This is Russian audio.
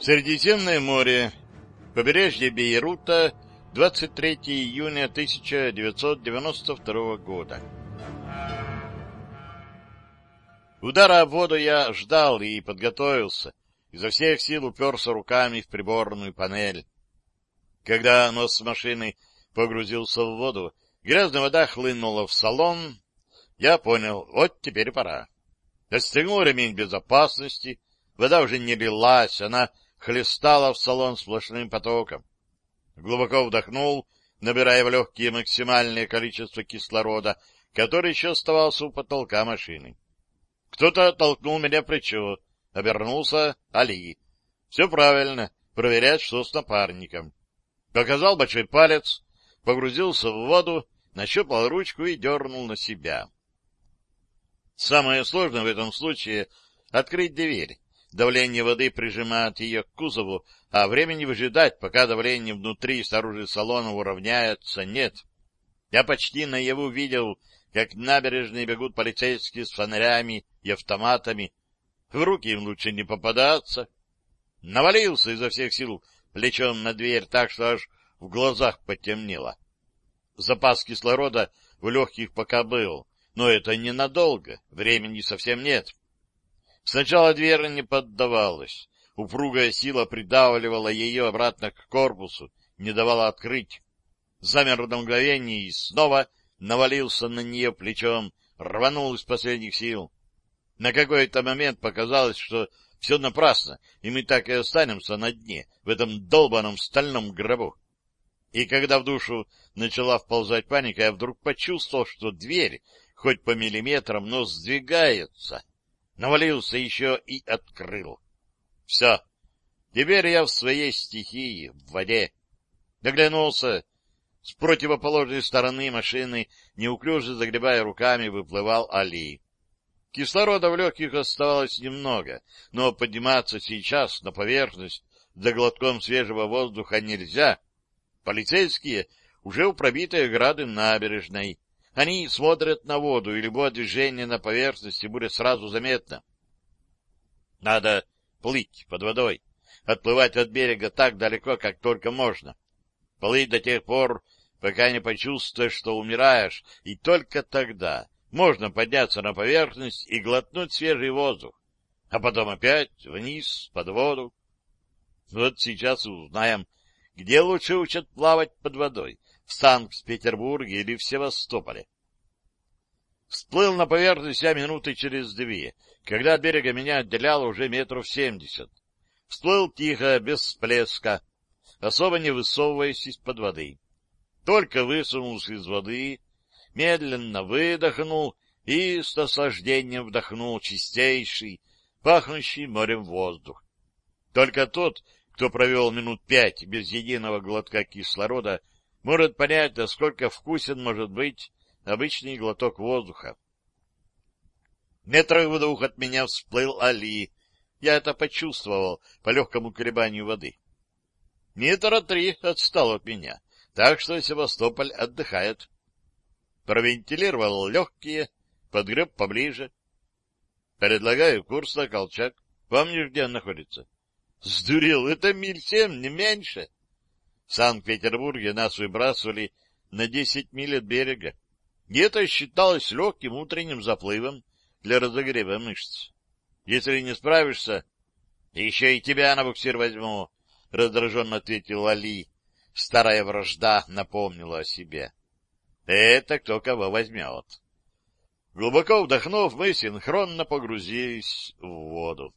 Средиземное море. Побережье Бейрута. 23 июня 1992 года. Удара в воду я ждал и подготовился. Изо всех сил уперся руками в приборную панель. Когда нос машины погрузился в воду, грязная вода хлынула в салон. Я понял, вот теперь пора. Отстегнул ремень безопасности. Вода уже не лилась, она хлестала в салон сплошным потоком. Глубоко вдохнул, набирая в легкие максимальное количество кислорода, который еще оставался у потолка машины. Кто-то толкнул меня в плечо. Обернулся Али. Все правильно, проверять, что с напарником. Показал большой палец, погрузился в воду, нащупал ручку и дернул на себя. Самое сложное в этом случае — открыть дверь. Давление воды прижимает ее к кузову, а времени выжидать, пока давление внутри и снаружи салона уравняется, нет. Я почти наяву видел, как набережные бегут полицейские с фонарями и автоматами. В руки им лучше не попадаться. Навалился изо всех сил плечом на дверь так, что аж в глазах потемнело. Запас кислорода в легких пока был, но это ненадолго, времени совсем нет. Сначала дверь не поддавалась. Упругая сила придавливала ее обратно к корпусу, не давала открыть. Замер на мгновение и снова навалился на нее плечом, рванул из последних сил. На какой-то момент показалось, что все напрасно, и мы так и останемся на дне, в этом долбаном стальном гробу. И когда в душу начала вползать паника, я вдруг почувствовал, что дверь, хоть по миллиметрам, но сдвигается. Навалился еще и открыл. Все. Теперь я в своей стихии, в воде. Доглянулся. С противоположной стороны машины, неуклюже загребая руками, выплывал Али. Кислорода в легких оставалось немного, но подниматься сейчас на поверхность за глотком свежего воздуха нельзя. Полицейские уже у пробитой ограды набережной. Они смотрят на воду, и любое движение на поверхности будет сразу заметно. Надо плыть под водой, отплывать от берега так далеко, как только можно. Плыть до тех пор, пока не почувствуешь, что умираешь, и только тогда можно подняться на поверхность и глотнуть свежий воздух, а потом опять вниз, под воду. Вот сейчас узнаем, где лучше учат плавать под водой, в Санкт-Петербурге или в Севастополе. Всплыл на поверхность я минуты через две, когда от берега меня отделяло уже метров семьдесят. Всплыл тихо, без всплеска, особо не высовываясь из-под воды. Только высунулся из воды, медленно выдохнул и с наслаждением вдохнул чистейший, пахнущий морем воздух. Только тот, кто провел минут пять без единого глотка кислорода, может понять, насколько вкусен может быть обычный глоток воздуха. Метрах в двух от меня всплыл Али. Я это почувствовал по легкому колебанию воды. Метра три отстал от меня, так что Севастополь отдыхает. Провентилировал легкие, подгреб поближе. Предлагаю курс на Колчак. Помнишь, где он находится? Сдурел, это миль семь, не меньше. В Санкт-Петербурге нас выбрасывали на десять миль от берега. И это считалось легким утренним заплывом для разогрева мышц. Если не справишься, еще и тебя на буксир возьму, — раздраженно ответил Али. Старая вражда напомнила о себе. Это кто кого возьмет. Глубоко вдохнув, мы синхронно погрузились в воду.